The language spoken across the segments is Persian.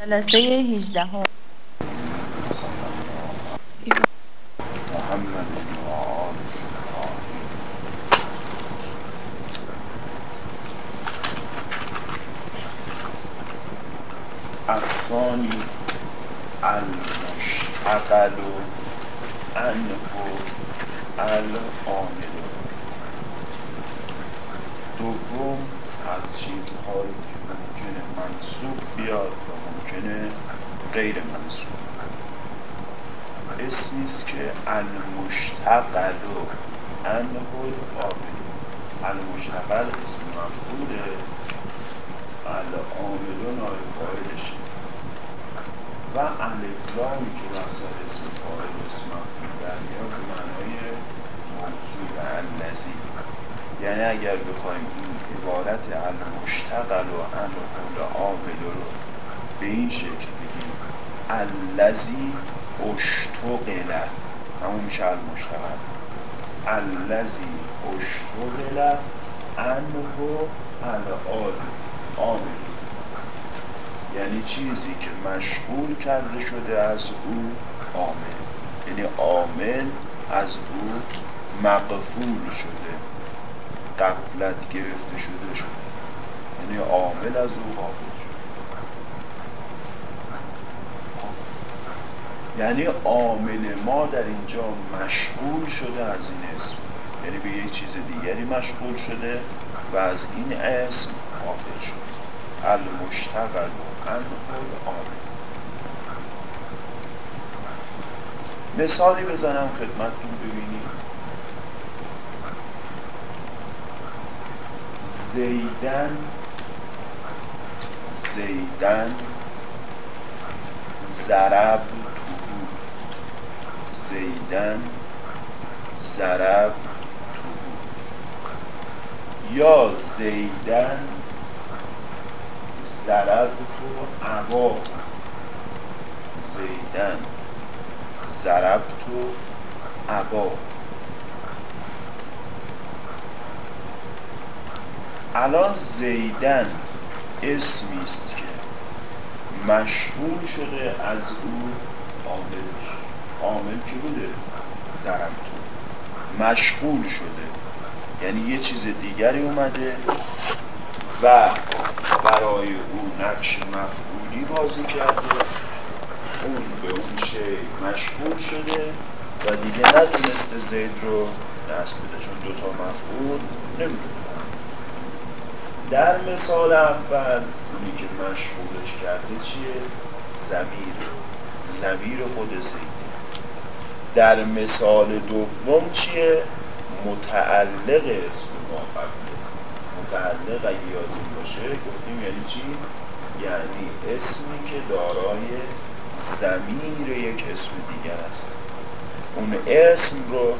جلسه 18 هم. محمد و آل الثانی المشتغل عنه العامل دوم از چیزهایی که ممکنه منصوب بیاد و ممکنه غیر منصوب اسمی است که المشتغل. عنه العامل المشتغل اسم مفعوله العامل نایب فاعلشه. و الفلامی که سر اسم فاعل اسم مفعول در میاد به معنای موصول الذی. یعنی اگر بخوایم این عبارت المشتغل و عنه العامل رو به این شکل بگیم. الذی اشتغل. همون میشه المشتغل. الذی اشتغل عنه العامل. یعنی چیزی که مشغول کرده شده از او عامل. یعنی عامل از او مقفول شده. قفلت گرفته شده شده. یعنی عامل از او غافل شده. یعنی عامل ما در اینجا مشغول شده از این اسم. یعنی به یک چیز دیگری مشغول شده و از این اسم غافل شده. المشتغل عنه العامل مثالی بزنم خدمتتون ببینید زیدن زیدن زرب زیدن زرب توهو یا زیدن زرب تو عبا زیدن زرب تو عبا الان زیدن اسمی است که مشغول شده از او عاملش عامل کی بوده؟ تو. مشغول شده. یعنی یه چیز دیگری اومده و برای او نقش مفعولی بازی کرده. اون به اون شی مشغول شده و دیگه نتونسته زید رو نصب بده. چون دوتا مفعول نمیده در مثال اول اونی که مشغولش کرده چیه؟ زمیر. زمیر خود زیده در مثال دوم چیه؟ متعلق اسم ما قبله متعلق اگه یادتون باشه گفتیم یعنی چی؟ یعنی اسمی که دارای زمیر یک اسم دیگر است اون اسم رو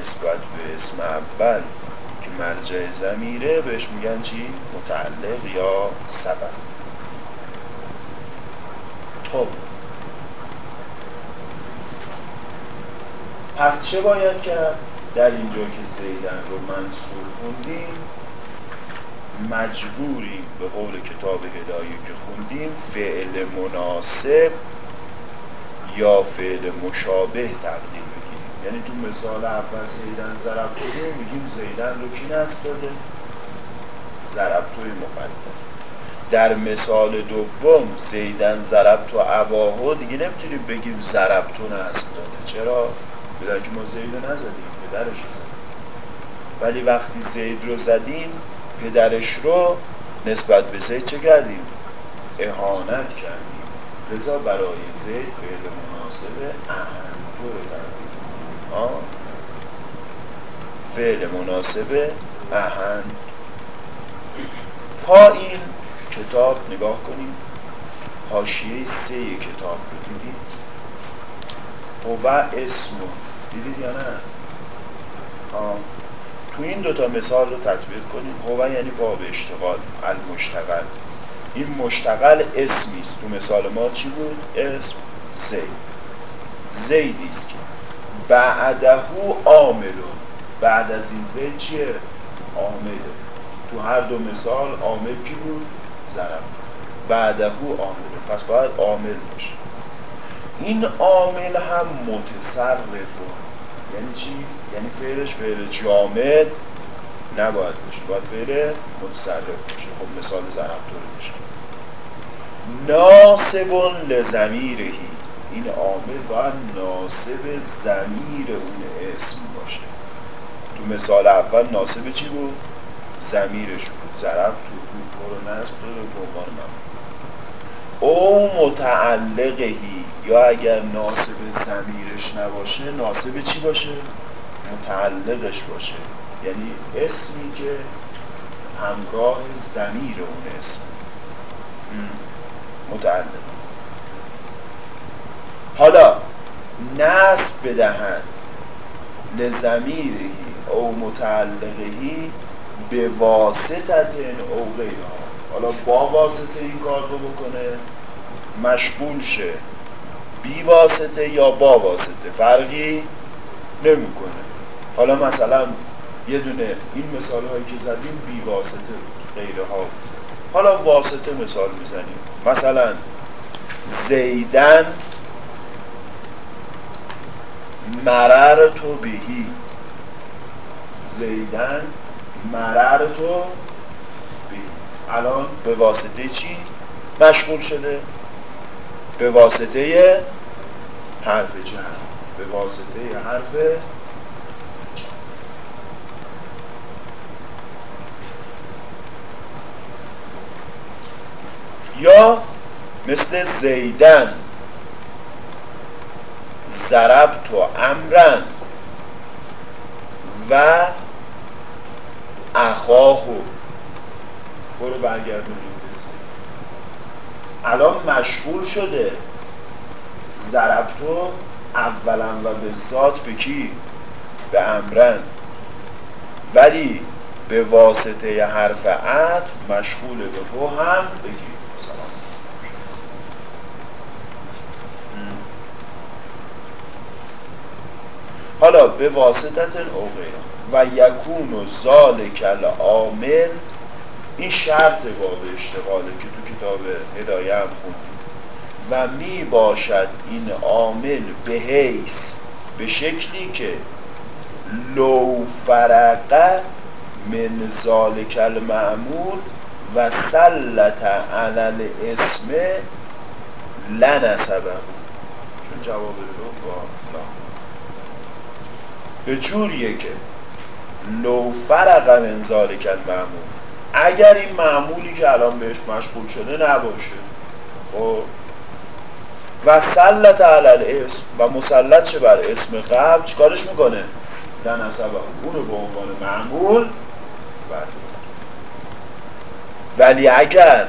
نسبت به اسم اول که مرجع زمیره بهش میگن چی؟ متعلق یا سبب خب پس چه باید کرد؟ در اینجا که زیدن رو منصور خوندیم مجبوریم به قول کتاب هدایه که خوندیم فعل مناسب یا فعل مشابه تقدیم بگیریم یعنی تو مثال اول زیدن زربتوی میگیم زیدن رو کی نصب داده؟ زربتوی مقدم در مثال دوم زیدن زربتو عباهو دیگه نمی‌تونیم بگیم زربتو نصب داده چرا؟ بلکه ما زید رو نزدیم پدرش رو زدیم. ولی وقتی زید رو زدیم پدرش رو نسبت به زید چه کردیم؟ اهانت کردیم. لذا برای زید فعل مناسب اهندو رو کردیم فعل مناسب اهند پایین کتاب نگاه کنیم. حاشیه سه کتاب رو دیدید؟ هو اسمو دیدید یا نه. تو این دوتا مثال رو تطبیق کنیم. هو یعنی باب اشتغال المشتغل. این مشتغل اسمی است. تو مثال ما چی بود؟ اسم زید. زیدی است که. بعدهو عاملون بعد از این زید چیه؟ عامله. تو هر دو مثال عامل کی بود؟ ضرب بعدهو عامل پس باید عامل باشه. این عامل هم متصرف یعنی چی؟ یعنی فعلش فعل جامد نباید باشه. باید فعل متصرف باشه. خب مثال ضربطوری باشه ناسب لزمیرهی این عامل باید ناسب زمیر اون اسم باشه. تو مثال اول ناسب چی بود؟ زمیرش بود. ضرب تو بود نصب داره به عنوان او متعلقهی یا اگر ناسب زمیرش نباشه ناسب چی باشه؟ متعلقش باشه. یعنی اسمی که همراه زمیر اون اسم. متعلق. حالا نصب بدهند لزمیری او متعلقهی به واسطت او غیرها. حالا با واسطه این کار رو بکنه مشغول شه. بی واسطه یا با واسطه فرقی نمی‌کنه. حالا مثلا یه دونه این مثال هایی که زدیم بی واسطه غیره ها حالا واسطه مثال می‌زنیم. مثلا زیدن مرر تو بهی. زیدن مرر تو الان به واسطه چی مشغول شده؟ به واسطه حرف جمع به واسطه حرف یا مثل زیدن. زرب تو امرن. و اخاهو برو برگردونیم. الان مشغول شده. زربتو اولا و به ذات به کی؟ به امرن. ولی به واسطه حرف عطف مشغول به هو هم بگی سلام. حالا به واسطت او و یکون و ذالک العامل این شرط باب اشتغاله که تو کتاب هدایه هم خوندیم و می باشد این عامل به حیث به شکلی که لو فرقه من ذالک المعمول و سلط علل اسم لنسبه. چون جواب لو با لا به جوریه که لو فرق من ذالک المعمول. اگر این معمولی که الان بهش مشغول شده نباشه خب؟ و سلط علل اسم و مسلط شه بر اسم قبل؟ چیکارش می‌کنه؟ در نصبه. اونو به عنوان معمول ولی اگر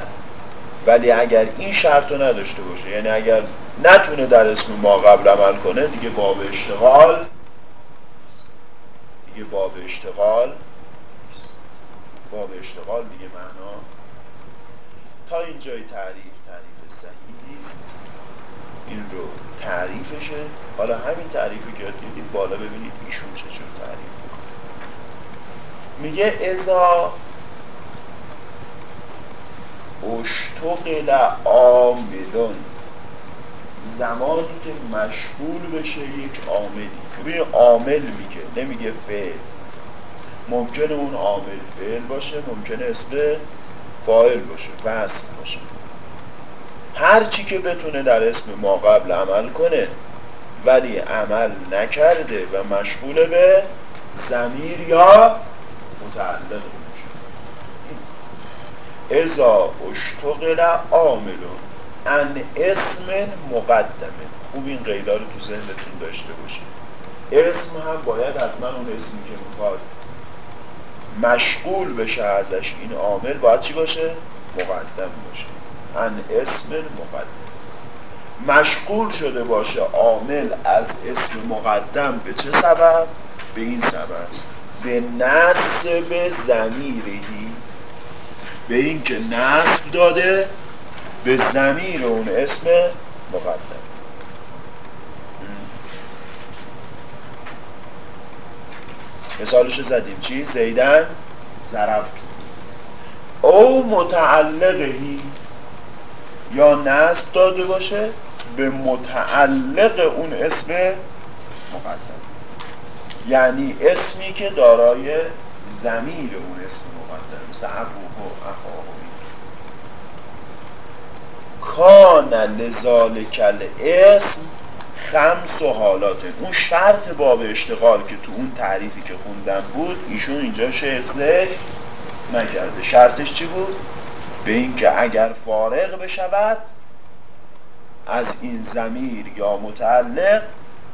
ولی اگر این شرط رو نداشته باشه یعنی اگر نتونه در اسم ما قبل عمل کنه دیگه باب اشتغال دیگه باب اشتغال باب اشتغال دیگه معنا. تا اینجای تعریف تعریف صحیحی است این رو تعریفشه. حالا همین تعریفی که دیدید بالا ببینید ایشون چجور تعریف میگه ازا اشتقل عاملون زمانی که مشغول بشه یک عاملی. ببینید عامل میگه نمیگه فعل. ممکنه اون عامل فعل باشه ممکنه اسم فاعل باشه وصف باشه. هر چی که بتونه در اسم ما قبل عمل کنه ولی عمل نکرده و مشغول به زمیر یا متعلق ازا اشتغل عاملون ان اسم مقدمه خوب این قیدا رو تو ذهنتون داشته باشید. اسم هم باید حتما اون اسمی که می‌خواد مشغول بشه ازش این عامل باید چی باشه؟ مقدم باشه. ان اسم مقدم. مشغول شده باشه عامل از اسم مقدم. به چه سبب؟ به این سبب. به نصب زمیرهی به این که نصب داده به زمیر اون اسم مقدم. مثالش زدیم. چی؟ زیدن ضرب او متعلقهی یا نصب داده باشه به متعلق اون اسم مقدم. یعنی اسمی که دارای زمیر اون اسم مقدم. مثل ابوه و اخواه کان لذالک اسم خمس و حالاته اون شرط باب اشتغال که تو اون تعریفی که خوندم بود ایشون اینجا شیخ ذکر نکرده شرطش چی بود؟ به اینکه اگر فارغ بشود از این زمیر یا متعلق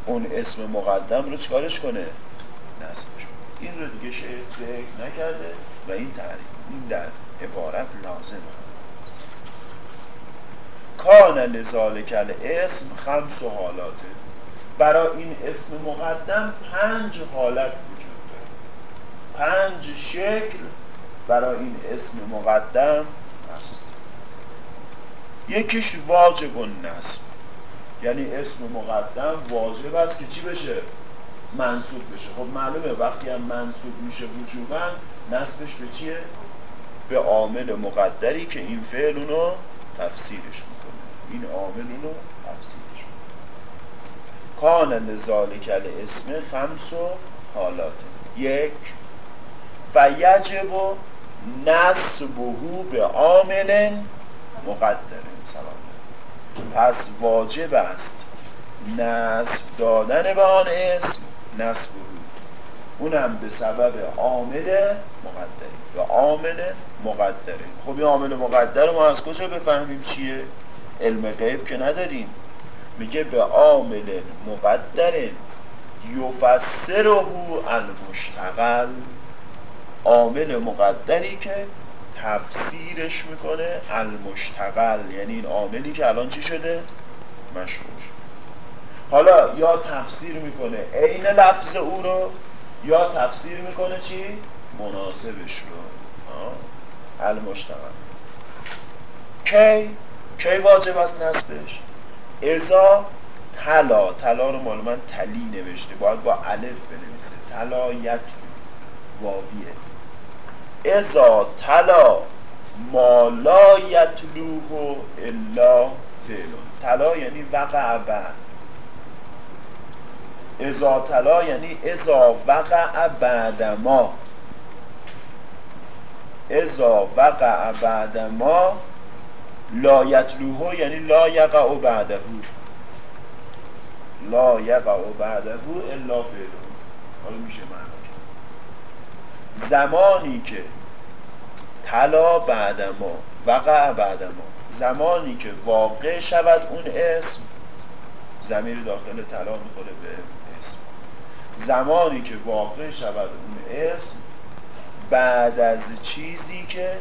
اون اسم مقدم رو چکارش کنه؟ نصبش این رو دیگه شیخ ذکر نکرده و این تعریف این در عبارت لازمه کان لذالک اسم خمس و حالاته برای این اسم مقدم پنج حالت وجود داره. پنج شکل برای این اسم مقدم هست. یکیش واجب و نصب یعنی اسم مقدم واجب است که چی بشه؟ منصوب بشه. خب معلومه وقتی هم منصوب میشه وجوبا نصبش به چیه؟ به عامل مقدری که این فعل اونو تفسیرش می‌کنه. این عامل اونو تفسیرش کان لذالک اسم خمس و حالات. یک فیجب نصبهو به عامل مقدر. سلام. پس واجب است نصب دادن به آن اسم نصب اونم به سبب عامل مقدری به عامل مقدره خب این عامل مقدر ما از کجا بفهمیم چیه؟ علم غیب که نداریم. میگه به عامل مقدر یفسره المشتغل. عامل مقدری که تفسیرش می‌کنه المشتغل. یعنی این عاملی که الان چی شده؟ مشغول حالا یا تفسیر می‌کنه عین لفظ او رو یا تفسیر می‌کنه چی؟ مناسبش رو. المشتغل. کی؟ کی واجب است نصبش؟ ازا تلا تلا رو مال من تلی نوشته باید با الف بنویسه. تلا یک واویه. ازا تلا ما لا یتلوه الا فعلون تلا یعنی وقع بعد ازا تلا یعنی ازا وقع بعد ما. ازا وقع بعد ما لا یتلوه یعنی لا یقع بعده. لا یقع بعده الا فعله. حالا میشه معنی زمانی که طلا بعد ما وقع بعد ما زمانی که واقع شود اون اسم زمیر داخل طلا می‌خوره به اسم. زمانی که واقع شود اون اسم بعد از چیزی که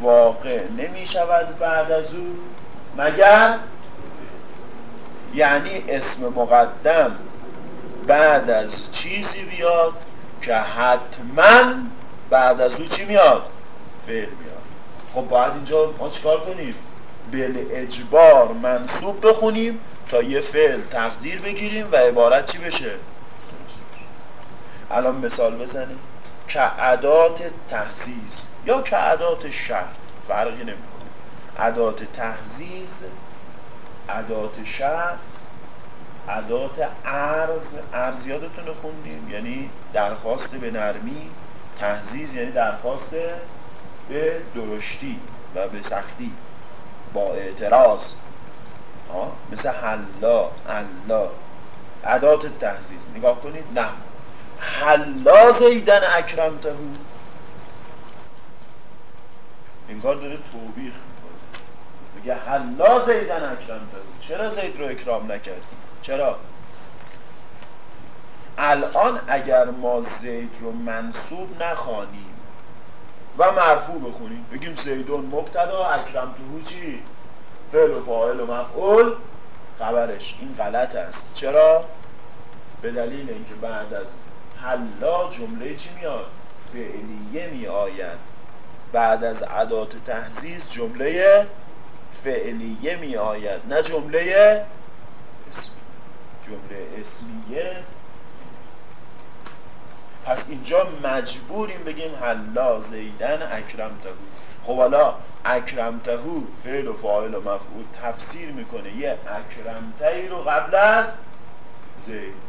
واقع نمی شود بعد از او مگر یعنی اسم مقدم بعد از چیزی بیاد که حتما بعد از او چی میاد؟ فعل میاد خب باید اینجا ما چیکار کنیم؟ بل اجبار منصوب بخونیم تا یه فعل تقدیر بگیریم و عبارت چی بشه؟ الان مثال بزنیم که عدات تحزیز یا که عدات شرط فرقی نمی‌کنه. عدات تحزیز عدات شرط عدات ارز. ارز یادتون خوندیم یعنی درخواست به نرمی. تحزیز یعنی درخواست به درشتی و به سختی. با اعتراض. مثل حلا حلا. عدات تحزیز نگاه کنید نه. حلا زیدن اکرمتهو انگار داره توبیخ می‌کنه. میگه حلا زیدن اکرمتهو چرا زید رو اکرام نکردی؟ چرا؟ الان اگر ما زید رو منصوب نخوانیم و مرفوع بخونیم بگیم زیدون مبتدا اکرم تو چی؟ فعل و فاعل و مفعول خبرش این غلط است. چرا؟ به دلیل اینکه بعد از حلا جمله چی میاد؟ فعلیه می آید بعد از عدات تحزیز جمله فعلیه می آید. نه جمله جمله اسمیه. پس اینجا مجبوریم بگیم حلا زیدن اکرم بود خب حالا اکرمتهو فعل و فاعل و مفعول تفسیر می‌کنه. یه اکرمتهی رو قبل از زید.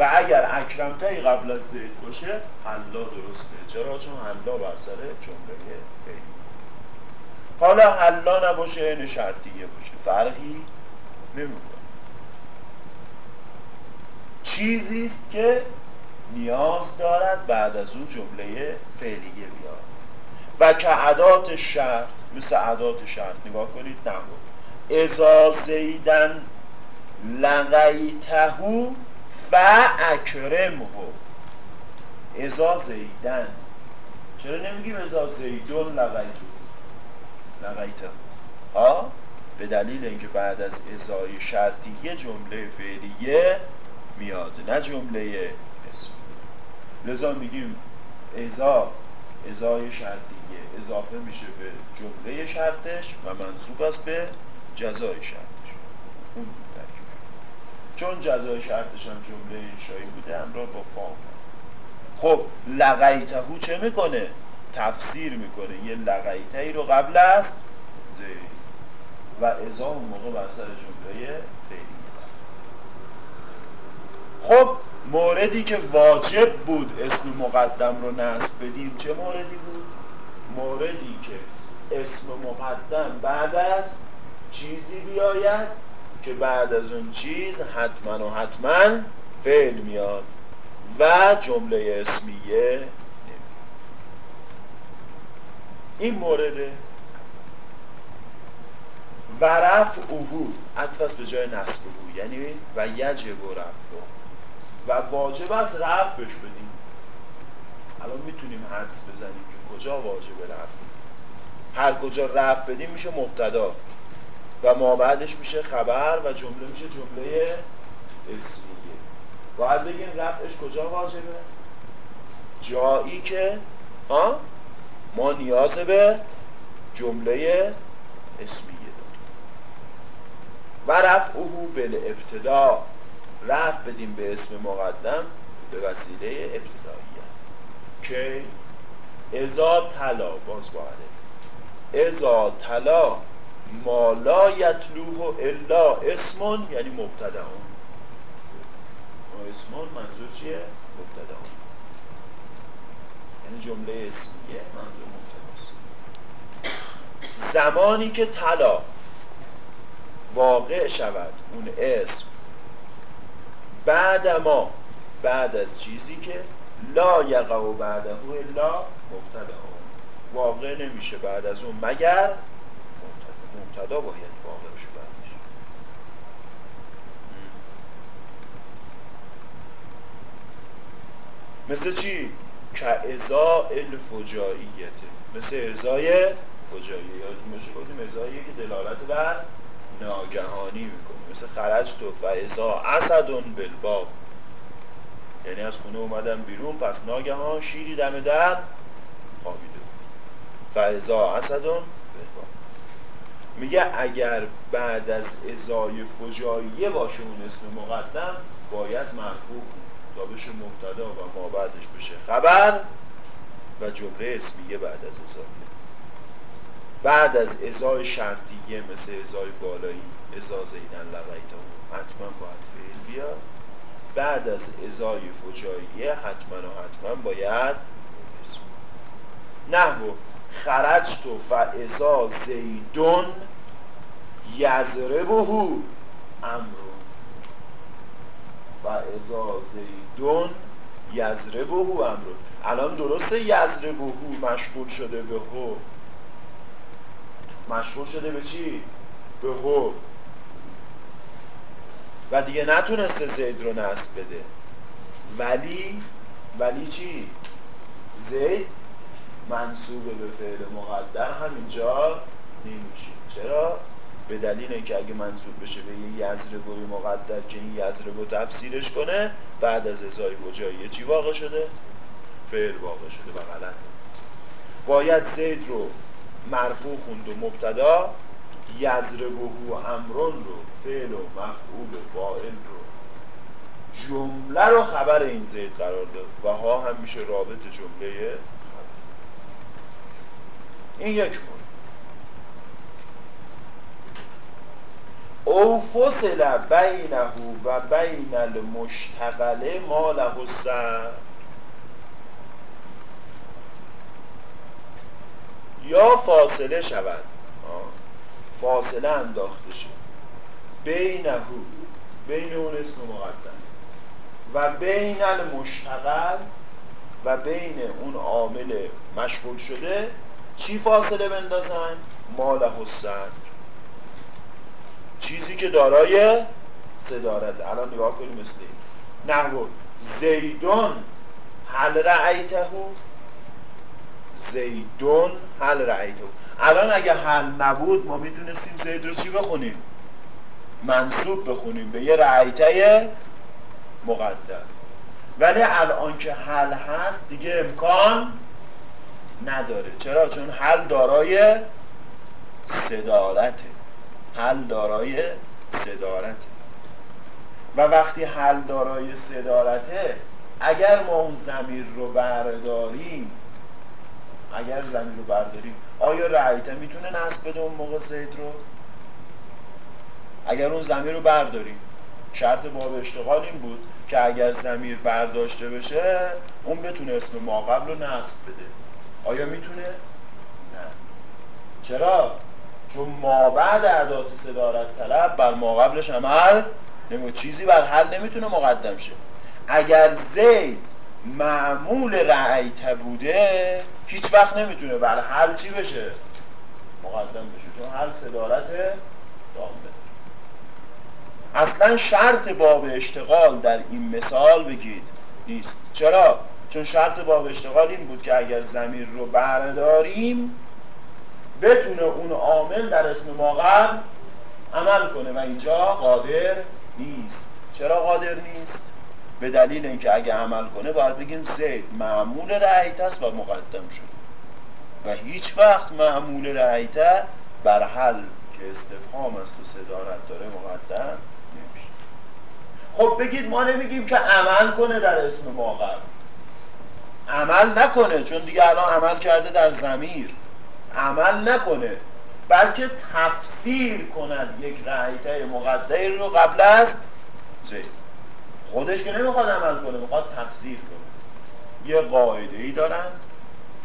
و اگر اکرمتهی قبل از زید باشه حلا درسته. چرا؟ چون حلا بر سر جمله فعلی حالا حلا نباشه این شرطیه باشه. فرقی نمی‌کنه. چیزی است که نیاز دارد بعد از اون جمله فعلیه بیاد. و که عدات شرط مثل عدات شرط نگاه کنید نبود. ازا زیدن لغیتهو و اکرمهو ازا زیدن. چرا نمیگیم ازا زیدون لغیتهو لغیتهو ها؟ به دلیل اینکه بعد از ازای شرطی یه جمله فعلیه میاد نه جمله اسم. لذا میگیم ازا ازای شرطیه. اضافه میشه به جمله شرطش و منصوب است به جزای شرطش. چون جزای شرطش هم جمله انشایی بوده همراه با فام خب لغیتهو چه می‌کنه؟ تفسیر می‌کنه یه لغیتهی رو قبل از زیر و ازا اون موقع بر سر جمله فعلی خب موردی که واجب بود اسم مقدم رو نصب بدیم چه موردی بود؟ موردی که اسم مقدم بعد از چیزی بیاید که بعد از اون چیز حتما و حتما فعل میاد و جمله اسمیه این مورده. و رفع اوهو عطف به جای نصب او یعنی و یجب و رفع و واجب است رفع بش بدیم. الان می‌تونیم حدس بزنیم که کجا واجب رفع. هر کجا رفع بدیم میشه مبتدا. و ما بعدش میشه خبر و جمله میشه جمله اسمیه. باید بگیم رفعش کجا واجبه؟ جایی که ها ما نیاز به جمله اسمیه و رفعه بل ابتدا رفع بدیم به اسم مقدم به وسیله ابتداییت که ازا طلا باز با ازا طلا ما لا یتلوه الا اسمون یعنی مبتدا اسمون منظور چیه؟ مبتدا یعنی جمله اسمیه منظور مبتداست زمانی که طلا واقع شود اون اسم بعد ما بعد از چیزی که لا یقع بعده الا مبتدا واقع نمیشه بعد از اون مگر مبتدا باید واقع بعدش. مثل چی؟ که ازا الفجاییته مثل ازای فجاییه یادتون باشه گفتیم ازاییه که دلالت بر ناگهانی می‌کنه. مثل خرج تو فعضا اسدون بلباب یعنی از خونه اومدم بیرون پس ناگهان شیری دم در خوابیده فعضا اسدون میگه اگر بعد از ازای فجاییه باشه اون اسم مقدم باید مرفوع تا بشه مبتدا و ما بعدش بشه خبر و جمله اسمیه بعد از ازایه بعد از ازای شرطیه مثل ازای بالایی ازا زیدن لغیتا حتما باید فعل بیاد. بعد از ازای فجاییه حتما و حتما باید اسم. نحو خرج تو فعزا زیدون یزربهو امرو. و ازا زیدون یزربهو امرو. الان درسته یزربهو مشغول شده به هو. مشغول شده به چی؟ به هو. و دیگه نتونسته زید رو نصب بده. ولی ولی چی؟ زید منصوب به فعل مقدر. همینجا نمیشه چرا؟ به دلیل اینکه اگه منصوب بشه به یه یزربوی مقدر که این یزربو تفسیرش کنه بعد از ازای فجاییه چی واقع شده؟ فعل واقع شده و غلطه. باید زید رو مرفوع خوند و مبتدا یزربهو امرون رو فعل و مفعول و فاعل رو. جمله رو خبر این زید قرار داد و ها هم میشه رابط جمله خبر. این یک مورد. او فصل بینه و بین المشتغله ما له یا فاصله شود. فاصله انداخته شد. بینه بین اون اسم مقدم. و بین المشتغل و بین اون عامل مشغول شده چی فاصله بندازن؟ ماله الصدر چیزی که دارای صدارت. الان نگاه کنیم مثل این. نحو زیدون حل رعیتهو زیدون حل رعیتهو الان اگه حل نبود ما می‌تونستیم زید رو چی بخونیم؟ منصوب بخونیم. به یه رعیته مقدر ولی الان که حل هست دیگه امکان نداره. چرا؟ چون حل دارای صدارته. حل دارای صدارته و وقتی حل دارای صدارته اگر ما اون زمیر رو برداریم اگر زمیر رو برداریم آیا رعیته می‌تونه نصب بده اون موقع زید رو اگر اون زمیر رو برداریم شرط باب اشتغال این بود که اگر زمیر برداشته بشه اون بتونه اسم ما قبل رو نصب بده آیا می‌تونه؟ نه چرا؟ چون ما بعد عدات صدارت طلب بر ما قبلش عمل نمو چیزی بر حل نمی‌تونه مقدم شه. اگر زید معمول رعیت بوده هیچ وقت نمی‌تونه بر حل چی بشه؟ مقدم بشه چون حل صدارت دامه اصلا شرط باب اشتغال در این مثال بگید نیست. چرا؟ چون شرط باب اشتغال این بود که اگر زمیر رو برداریم بتونه اون عامل در اسم ماقم عمل کنه و اینجا قادر نیست. چرا قادر نیست؟ به دلیل اینکه اگه عمل کنه باید بگیم زید معمول رعیت است و مقدم شد و هیچ وقت معمول رعیت بر حل که استفهام است و صدارت داره مقدم نمیشه. خب بگید ما نمیگیم که عمل کنه در اسم ماقم عمل نکنه چون دیگه الان عمل کرده در زمیر عمل نکنه بلکه تفسیر کند یک رعیته مقدر رو قبل از خودش که نمی‌خواد عمل کنه می‌خواد تفسیر کنه. یه قاعده ای دارند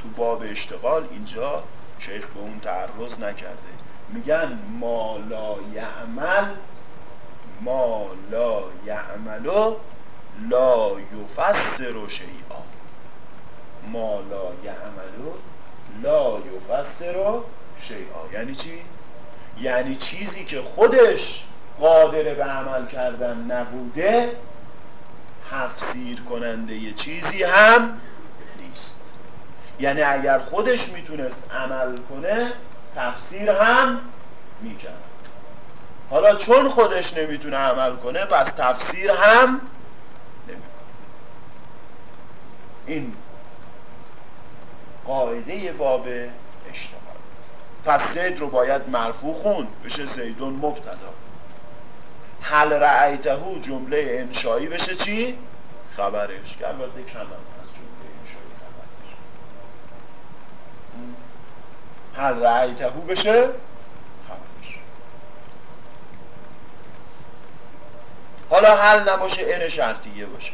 تو باب اشتغال اینجا شیخ به اون تعرض نکرده. میگن ما لا یعمل ما لا یعملو لا یفسر شیئا. ما لا یعملو لا یفسر شیئا. یعنی چی؟ یعنی چیزی که خودش قادر به عمل کردن نبوده تفسیر کننده یه چیزی هم نیست. یعنی اگر خودش می‌تونست عمل کنه تفسیر هم می‌کرد. حالا چون خودش نمی‌تونه عمل کنه پس تفسیر هم نمی‌کنه. این قاعده باب اشتغال پس زید رو باید مرفوع خون بشه زیدون مبتدا. حل رعیتهو جمله انشایی بشه چی؟ خبرش. که البته کم از جمله انشایی خبرش. حل رعیتهو بشه؟ خبرش. حالا حل نباشه ان شرطیه باشه.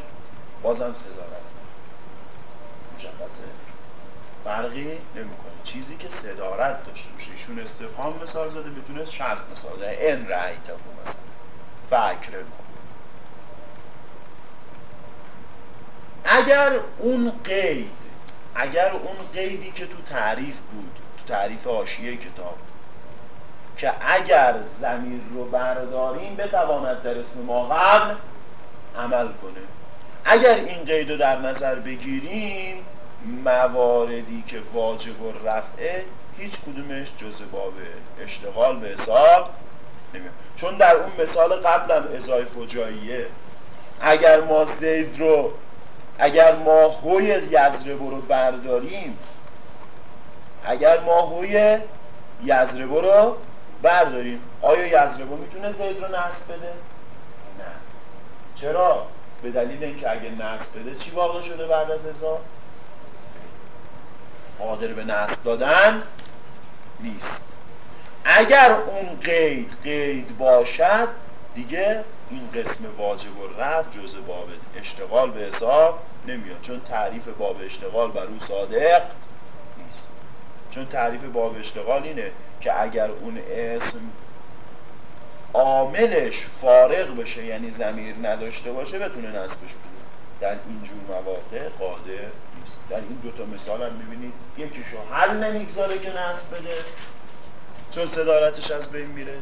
بازم صدا مشخصه. فرقی نمی‌کنه. چیزی که صدارت داشته باشه. ایشون استفهام مثال زده می‌تونه شرط مثال زده. ان رعیتهو مثلا فکر اگر اون قید اگر اون قیدی که تو تعریف بود تو تعریف آشیه کتاب که اگر زمیر رو برداریم بتواند در اسم ما قبل عمل کنه. اگر این قید رو در نظر بگیریم مواردی که واجب و رفعه هیچ کدومش جز باب اشتغال به حساب نمیاد چون در اون مثال قبلم ازای فجاییه اگر ما زید رو اگر ما هوی یزربو رو برداریم اگر ما هوی یزربو رو برداریم آیا یزربو می‌تونه زید رو نصب بده؟ نه چرا؟ به دلیل اینکه اگه نصب بده چی واقع شده بعد از ازا؟ قادر به نصب دادن نیست. اگر اون قید قید باشد دیگه این قسم واجب و رفت جزء باب اشتغال به حساب نمیاد. چون تعریف باب اشتغال بر او صادق نیست. چون تعریف باب اشتغال اینه که اگر اون اسم عاملش فارغ بشه یعنی زمیر نداشته باشه بتونه نصبش بده. در اینجور مواقع قادر نیست. در این دوتا مثال هم می‌بینید یکیشو حل نمی‌گذاره که نصب بده چون صدارتش از بین میره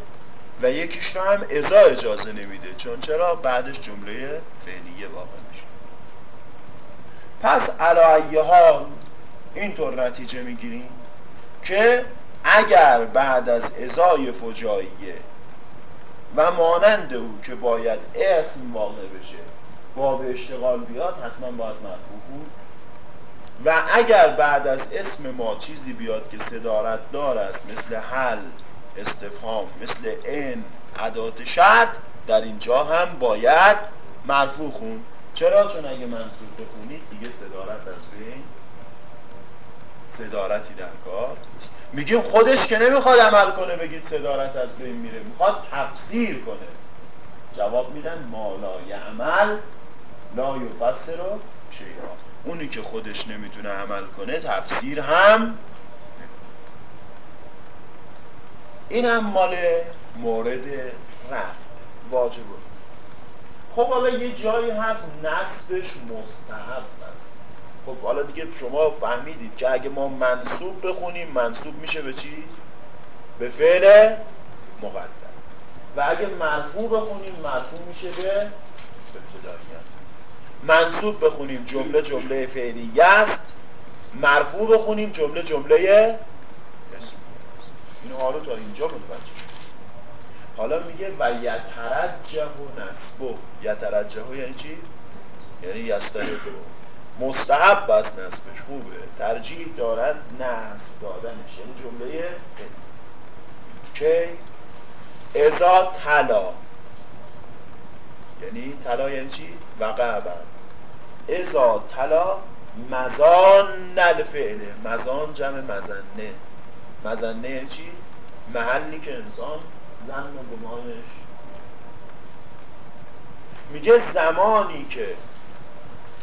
و یکیش رو هم ازا اجازه نمیده چون چرا؟ بعدش جمله فعلیه واقع میشه. پس علایه حال اینطور نتیجه می‌گیریم که اگر بعد از ازای فجاییه و مانند او که باید اسم واقع بشه باب اشتغال بیاد حتما باید مرفوع بود. و اگر بعد از اسم ما چیزی بیاد که صدارت دار است مثل حل استفهام مثل ان عدات شرط در اینجا هم باید مرفوع خون. چرا؟ چون اگه منصوب بخونید دیگه صدارت از بین صدارتی در کار میگیم خودش که نمی‌خواد عمل کنه بگید صدارت از بین میره. می‌خواد تفسیر کنه. جواب میدن مالا عمل لا یفسر رو شیعا اونی که خودش نمی‌تونه عمل کنه تفسیر هم این هم مال مورد رفت واجبه خب حالا یه جایی هست نصبش مستحب است. خب حالا دیگه شما فهمیدید که اگه ما منصوب بخونیم منصوب میشه به چی؟ به فعل مقدم. و اگه مرفوع بخونیم مرفوع میشه به ابتداییت. منصوب بخونیم جمله جمله فعلیه است مرفوع بخونیم جمله جمله اسم این حالا تا اینجا متوجه حالا میگه و یترجه و نسبه. یترجه یعنی چی؟ یعنی یستره مستحب است نصبش خوبه. ترجیح دارد نصب دادنش. یعنی جمله که ازا تلا. یعنی تلا یعنی چی؟ وقع بر. ازا تلا مزان الفعله مزان جمع مزنه. مزنه یعنی چی؟ محلی که انسان زن و گمانش. میگه زمانی که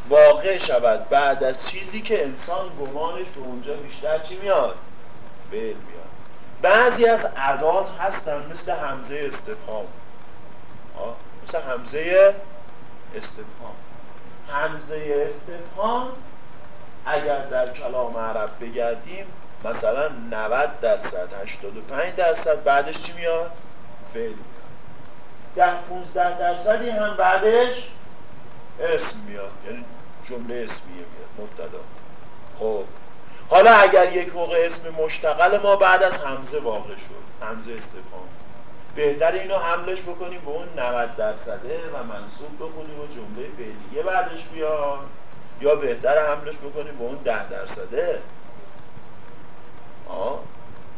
واقع شود بعد از چیزی که انسان گمانش به اونجا بیشتر چی میاد؟ فعل میاد. بعضی از عداد هستن مثل همزه استفهام. مثل همزه استفهام. همزه استفهام اگر در کلام عرب بگردیم مثلا 90 درصد 85 درصد بعدش چی میاد؟ فعل میاد. ده 15 درصدی هم بعدش اسم میاد. یعنی جمله اسمیه میاد مبتدا. خب. حالا اگر یک موقع اسم مشتقل ما بعد از همزه واقع شد همزه استفهام. بهتر اینو حملش بکنیم به اون 90 درصده و منصوب بکنیم و جمله فعلیه بعدش بیاد. یا بهتر حملش بکنیم به اون 10 درصده. آه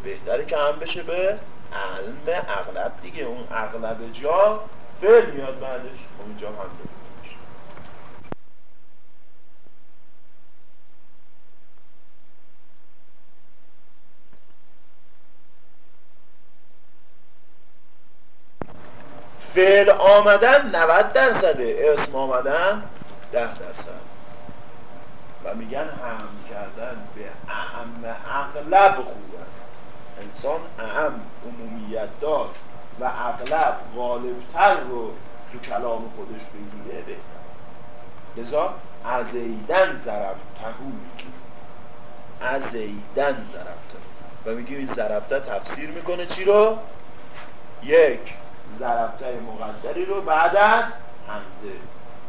بهتره که هم بشه به علم اغلب دیگه. اون اغلب جا فعل میاد بعدش. اونجا هم فعل آمدن 90 درصده. اسم آمدن 10 درصد. و میگن هم کردن به اهم اغلب خوب است. انسان اهم عمومیت دار و اغلب غالبتر رو تو کلام خودش بگیره بهتر. لذا ازیدن ضربتهو میگیم. ازیدن ضربته و میگیم این ضربته تفسیر می‌کنه چی رو؟ یک ضربته مقدری رو بعد از همزه.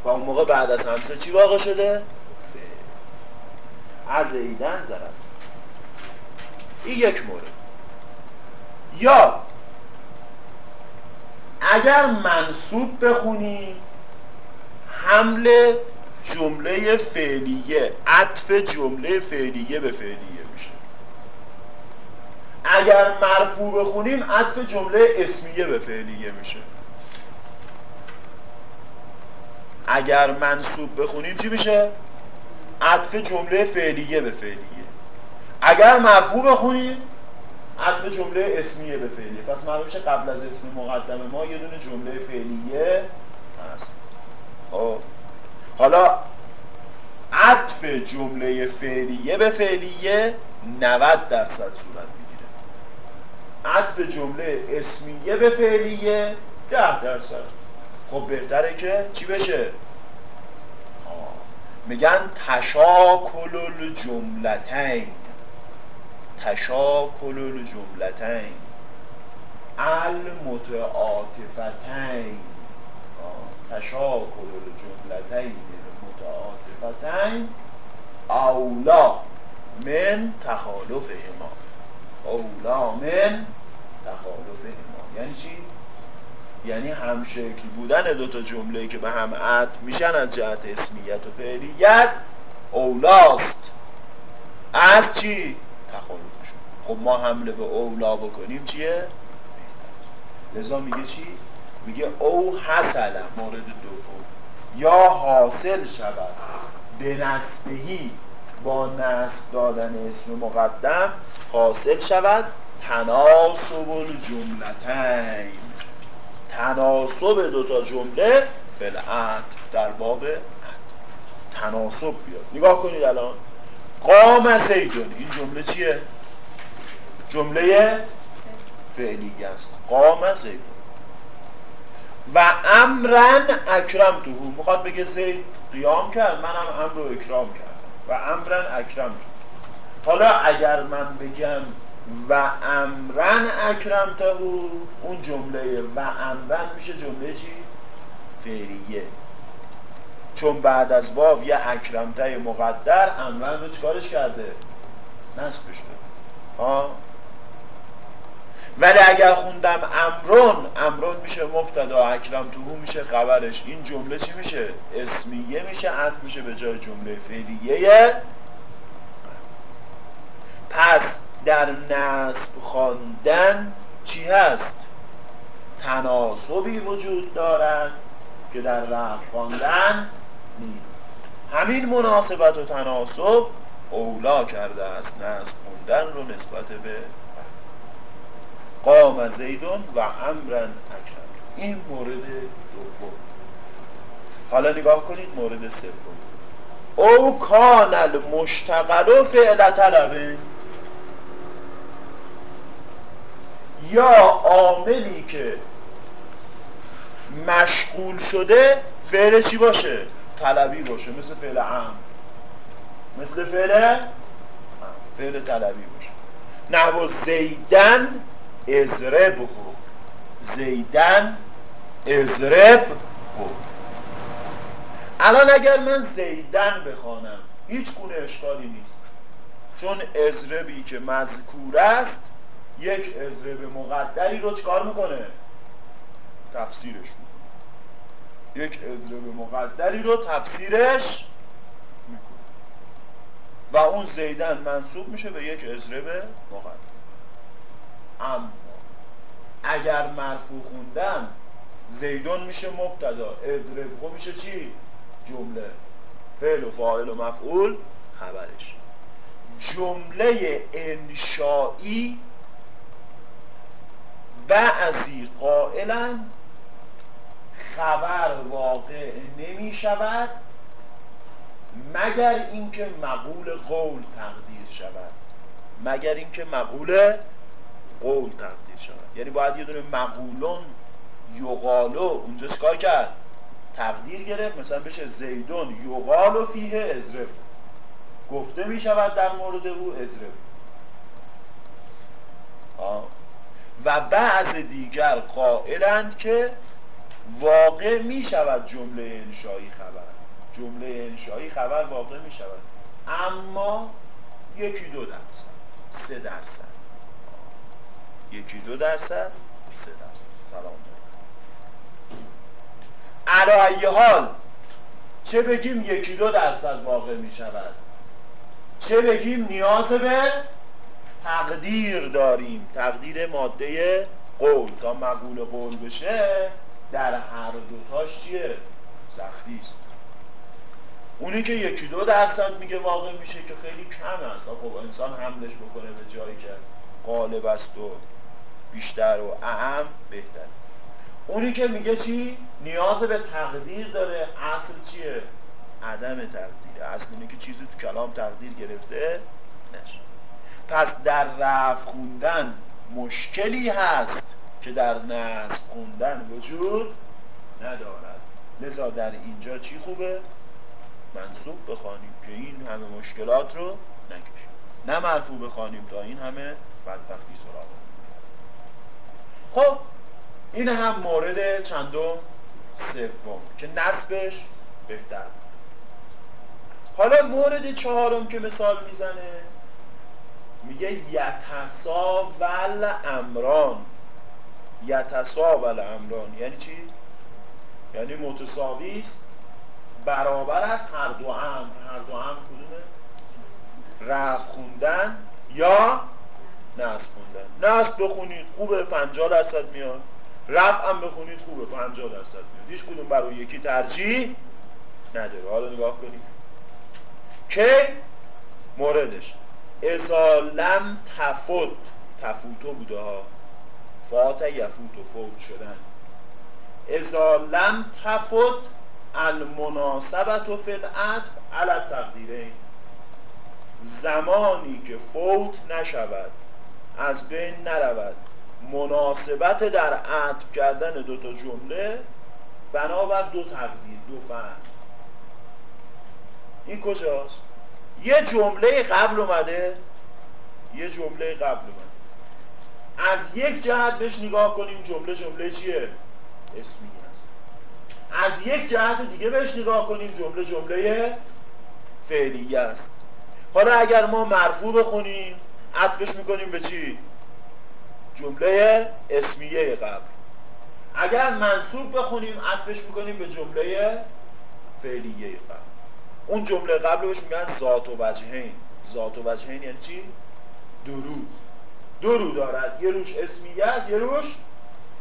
و اون موقع بعد از همزه چی واقع شده؟ فعل. از ایدن ضرب. این یک مورد. یا اگر منصوب بخونیم حمل جمله فعلیه عطف جمله فعلیه به فعلیه. اگر مرفوع بخونیم عطف جمله اسمیه به فعلیه میشه. اگر منصوب بخونیم چی میشه؟ عطف جمله فعلیه به فعلیه اگر مرفوع بخونیم عطف جمله اسمیه به فعلیه پس معلوم میشه قبل از اسم مقدم ما یه دونه جمله فعلیه هست. خب. حالا عطف جمله فعلیه به فعلیه 90 درصد صورت. عطف جمله اسمیه به فعلیه 10 درصد. خب بهتره که چی بشه؟ میگن تشاکل الجملتین تشاکل الجملتین المتعاطفتین تشاکل الجملتین المتعاطفتین اولا من تخالفهما. اولا من تخالفهما یعنی چی؟ یعنی همشکل بودن دو تا جمله که به هم عطف میشن از جهت اسمیت و فعلیت اولاست از چی؟ تخالفشون خب ما حمله به اولا بکنیم چیه؟ لذا میگه چی؟ میگه او حسل مورد دوم یا حاصل شود به نسبهی با نسب دادن اسم مقدم حاصل شود تناسب الجملتین تناسب دوتا جمله فلعت در باب تناسب بیاد. نگاه کنید الان. قام زیدون این جمله چیه؟ جمله فعلی است. قام زیدون و امرن اکرم توهو می‌خواد بگه زید قیام کرد. منم امر رو اکرام کردم و امرن اکرم حالا اگر من بگم و امرن اکرم تهو اون جمله و امرن میشه جمله چی؟ فعلیه چون بعد از واو یه اکرمته مقدر امرن رو چکارش کرده؟ نصبش داد ها ولی اگر خوندم امرون امرون میشه مبتدا اکرم توهو میشه خبرش. این جمله چی میشه؟ اسمیه میشه عطف میشه به جای جمله فعلیه. پس در نصب خواندن چی هست؟ تناسبی وجود دارد که در رفع خواندن نیست. همین مناسبت و تناسب اولا کرده است. نصب خوندن رو نسبت به قام زیدون و امرن اکرم. این مورد دوم. حالا نگاه کنید مورد سوم. او کان المشتغل و فعل طلبه یا عاملی که مشغول شده فعل چی باشه؟ طلبی باشه مثل فعل عام. مثل فعل فعل طلبی باشه. نحو زیدن ازرب هو زیدن ازرب هو الان اگر من زیدن بخوانم هیچ گونه اشکالی نیست. چون ازربی که مذکور است یک ازرب مقدری رو چکار می‌کنه؟ تفسیرش می‌کنه. یک ازرب مقدری رو تفسیرش می‌کنه. و اون زیدن منصوب میشه به یک ازرب مقدر. اما اگر مرفوع خوندم زیدون میشه مبتدا ازربه میشه چی؟ جمله فعل و فاعل و مفعول خبرش جمله انشایی بعضی قائلا خبر واقع نمی شود مگر اینکه مقول قول تقدیر شود مگر اینکه مقول قول تقدیر شود. یعنی باید یه دونه مقولون یقالو اونجا چکار کرد؟ تقدیر گرفت. مثلا بشه زیدون یقالو فیه ازرب گفته می شود در مورد او ازرب و بعض دیگر قائلند که واقع می شود جمله انشایی خبر. جمله انشایی خبر واقع می شود. اما یکی دو درصد سه درصد. یکی دو درصد سه درصد. سلام علایه حال چه بگیم یکی دو درصد واقع می شود؟ چه بگیم نیاز به تقدیر داریم؟ تقدیر ماده قول. تا مقول قول بشه در هر دوتاش چیه؟ سختی است. اونی که یکی دو درصد میگه واقع میشه که خیلی کم است خب انسان حملش بکنه به جایی که غالب است و بیشتر و اهم بهتر اونی که میگه چی؟ نیاز به تقدیر داره. اصل چیه؟ عدم تقدیر. اصل اینه که چیزی تو کلام تقدیر گرفته نشه. پس در رفت خوندن مشکلی هست که در نصب خوندن وجود ندارد. لذا در اینجا چی خوبه؟ منصوب بخوانیم که این همه مشکلات رو نکشیم. نه مرفوع بخوانیم تا این همه بدبختی سراغ خب این هم مورد چندم سوم که نصبش بهتر حالا مورد چهارم که مثال می‌زنه میگه یتساول امران یتساول امران یعنی چی؟ یعنی متساوی است برابر است هر دو هم هر دو هم کدومه؟ رفت خوندن یا نصب خوندن. نصب بخونید خوبه 50 درصد میاد. رفع هم بخونید خوبه 50 درصد میاد. هیچ کدوم برای یکی ترجیح نداره. حالا نگاه کنید. که موردش. ازا لم تفوت. تفوتو بوده ها. فات یفوت و فوت شدن. ازا لم تفوت المناسبت و فلعت علت تقدیره زمانی که فوت نشود. از بین نرود. مناسبت در عطف کردن دو تا جمله بنابر دو تقدیر دو فرض. این کجاست؟ یه جمله قبل اومده یه جمله قبل اومده. از یک جهت بهش نگاه کنیم جمله جمله چیه؟ اسمی است از یک جهت دیگه بهش نگاه کنیم جمله جمله فعلیه است حالا اگر ما مرفوع بخونیم عطفش می‌کنیم به چی؟ جمله اسمیه قبل. اگر منصوب بخونیم عطفش می‌کنیم به جمله فعلیه قبل. اون جمله قبل بهش میگن ذات و وجهین. ذات و وجهین یعنی چی؟ درود. درو دارد. یه روش اسمیه است یه روش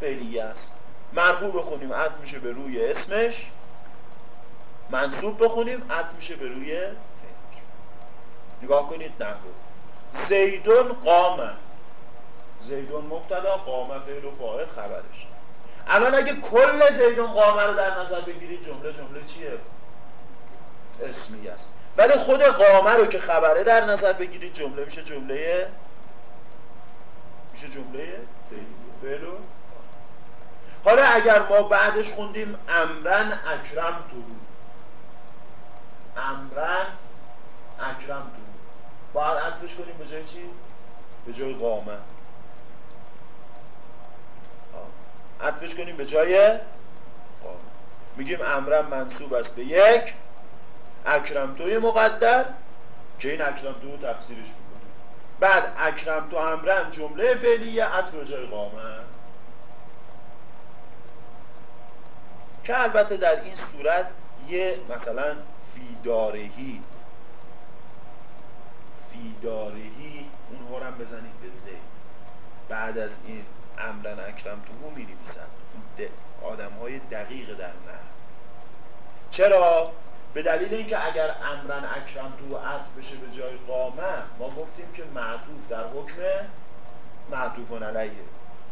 فعلیه است. مرفوع بخونیم عطف میشه به روی اسمش. منصوب بخونیم عطف میشه به روی فعل نگاه کنید نحو زیدون قامه. زیدون مبتدا قامه فعل و فاعل خبرش. الان اگه کل زیدون قامه رو در نظر بگیرید جمله جمله چیه؟ اسمی است. ولی خود قامه رو که خبره در نظر بگیرید جمله میشه جمله میشه جمله فعل و حالا اگر ما بعدش خوندیم امرن اکرم تو امرن اکرم تو باید عطفش کنیم به جای چی؟ به جای قامه. عطفش کنیم به جای قامه. میگیم امرم منصوب است به یک اکرم توی مقدر که این اکرم تو تفسیرش می‌کنه. بعد اکرم تو امرن جمله فعلیه عطف به جای قامه. که البته در این صورت یه مثلا فیدارهی فیدارهی اون هم بزنید به زی بعد از این امرن اکرم تو می نویسن آدم های دقیق در نه چرا؟ به دلیل اینکه اگر امرن اکرم تو عطف بشه به جای قامه ما گفتیم که معطوف در حکم معطوف علیه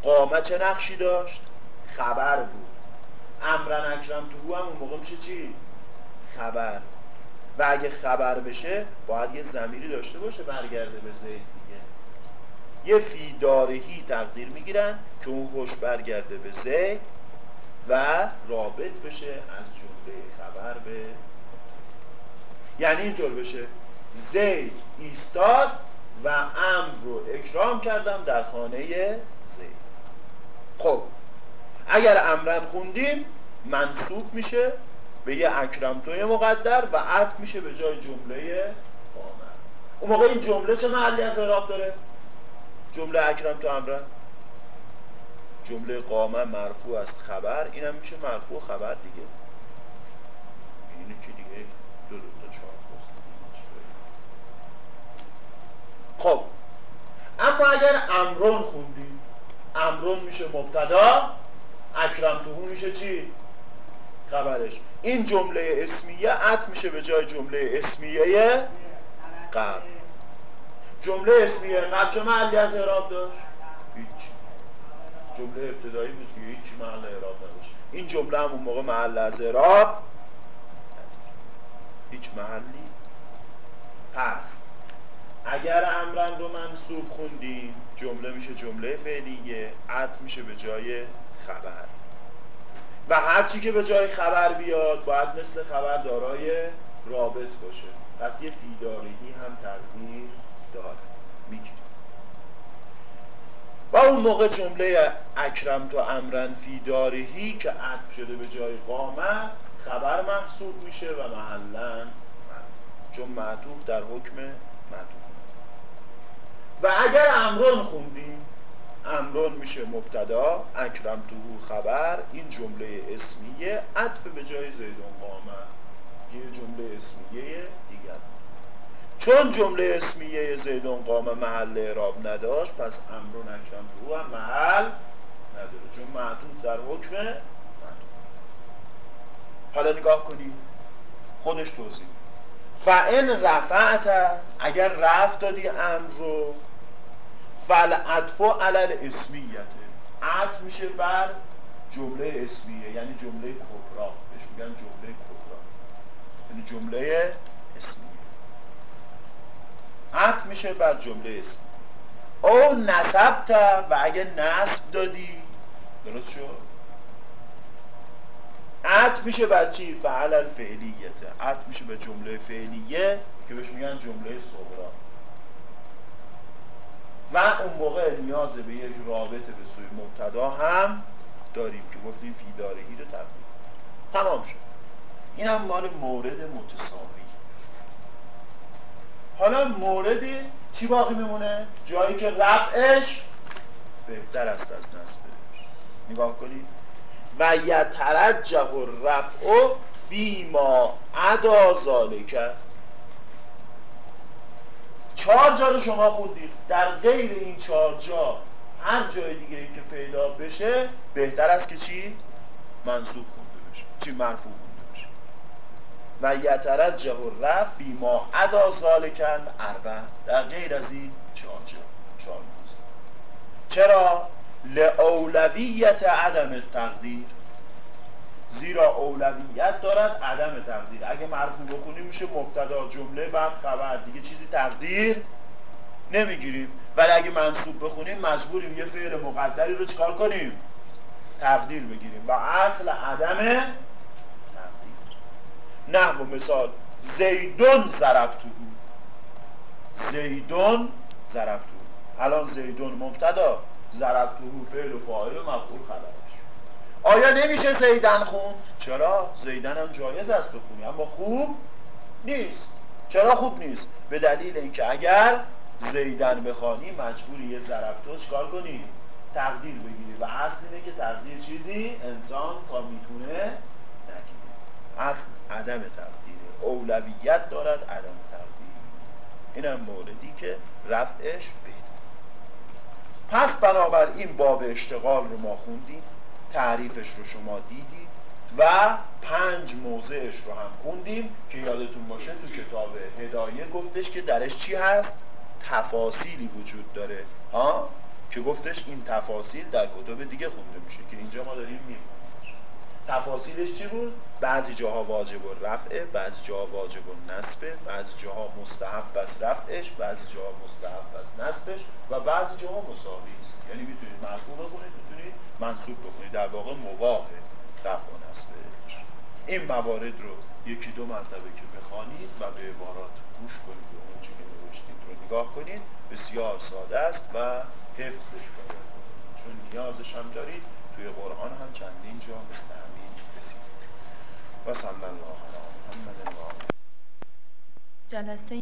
قامه چه نقشی داشت؟ خبر بود امرن اکرم تو هم اون موقع چی؟ خبر و اگه خبر بشه باید یه زمیری داشته باشه برگرده به زید دیگه. یه فیدارهی تقدیر می‌گیرن که اون هوش برگرده به زید و رابط بشه از جمله خبر به یعنی اینطور بشه. زید ایستاد و امر رو اکرام کردم در خانه زید خب اگر امرن خوندیم منصوب میشه به یه اکرم توی مقدر و عطف میشه به جای جمله قامه اون موقع این جمله چه محلی از اعراب داره؟ جمله اکرم تو امرن. جمله قامه مرفوع است خبر اینم میشه مرفوع خبر دیگه. اینه که دیگه؟ دو دو تا چهار خب اما اگر امرون خوندیم امرون میشه مبتدا اکرم توهو میشه چی؟ خبرش. این جمله اسمیه عط میشه به جای جمله اسمیه قبل. جمله اسمیه قبل چه محلی از اعراب داشت؟ هیچ. جمله ابتدایی بود که هیچ محل اعراب نداشت. این جمله هم اون موقع محل از اعراب هیچ محلی. پس اگر امرن رو منصوب خوندیم جمله میشه جمله فعلیه عطف میشه به جای خبر. و هرچی که به جای خبر بیاد باید مثل خبر دارای رابط باشه. پس یه فیدارهی هم تقدیر داره. میگه. و اون موقع جمله اکرم تو امرن فیدارهی که عطف شده به جای قامه خبر محسوب میشه و محلا چون معطوف در حکم معطوف. و اگر امرون خوندیم امرون میشه مبتدا اکرم تو خبر این جمله اسمیه. عطف به جای زیدون قامه یه جمله اسمیه دیگر. چون جمله اسمیه زیدون قامه محل اعراب نداشت پس امرون اکرم تو هم محل نداره. چون معطوف در حکم حالا نگاه کنید خودش توضیح فعن رفعت اگر رفت دادی امر رو فل عطفو علل اسمیت عطف میشه بر جمله اسمیه یعنی جمله کبرا. بهش میگن جمله کبرا. یعنی جمله اسمیه. عطف میشه بر جمله اسمیه. او نسبت و اگه نصب دادی درست شد؟ عطف میشه بر چی؟ فعل الفعلیت. عطف میشه به جمله فعلیه که بهش میگن جمله صغرا. و اون موقع نیاز به یک رابطه به سوی مبتدا هم داریم که گفتیم فیدارهی رو تبدیل تمام شد. این هم مال مورد متساوی. حالا موردی چی باقی میمونه؟ جایی که رفعش بهتر است از نصبش. نگاه کنید. و یترجح الرفع فیما عدا ذالک چهار جا رو شما خوندید در غیر این چهار جا هر جای دیگه ای که پیدا بشه بهتر است که چی؟ منصوب خونده بشه. چی مرفوع خونده بشه؟ و یترجح الرفع فیما عدا ذالک اربع. در غیر از این چهار جا چهار چرا؟ لأولویت عدم تقدیر زیرا اولویت دارد عدم تقدیر. اگه مرفوع بخونیم میشه مبتدا جمله بعد خبر. دیگه چیزی تقدیر نمی‌گیریم. ولی اگه منصوب بخونیم مجبوریم یه فعل مقدری رو چکار کنیم؟ تقدیر بگیریم. و اصل عدم تقدیر. نحو مثال زیدون ضربتو زیدون ضربتو الان زیدون مبتدا ضربتو فعل و فاعل و مفعول خبرش آیا نمیشه زیدن خون؟ چرا؟ زیدن هم جایز است بخونی اما خوب نیست چرا خوب نیست؟ به دلیل اینکه اگر زیدن بخوانی مجبوری یه ضربتو چکار کنی؟ تقدیر بگیری و اصل اینه که تقدیر چیزی انسان تا می‌تونه نگیره اصل عدم تقدیره اولویت دارد عدم تقدیر این هم موردی که رفعش پس بنابراین باب اشتغال رو ما خوندیم تعریفش رو شما دیدید و پنج موضعش رو هم خوندیم که یادتون باشه تو کتاب هدایه گفتش که درش چی هست؟ تفاصیلی وجود داره ها؟ که گفتش این تفاصیل در کتاب دیگه خونده میشه که اینجا ما داریم می‌خونیم تفاصیلش چی بود؟ بعضی جاها واجب و رفعه بعضی جاها واجب و نصبه بعضی جاها مستحب است رفعش بعضی جاها مستحب است نصبش و بعضی جاها مساوی است یعنی می‌تونید مرفوع بخونید منصوب بخونید در واقع مباه رفع و نصبش این موارد رو یکی دو مرتبه که بخوانید و به عبارات گوش کنید و اون که نوشتید رو نگاه کنید بسیار ساده است و حفظش باید چون نیازش هم دارید توی قرآن هم چندین جا مثل و صلی الله علی محمد جلسه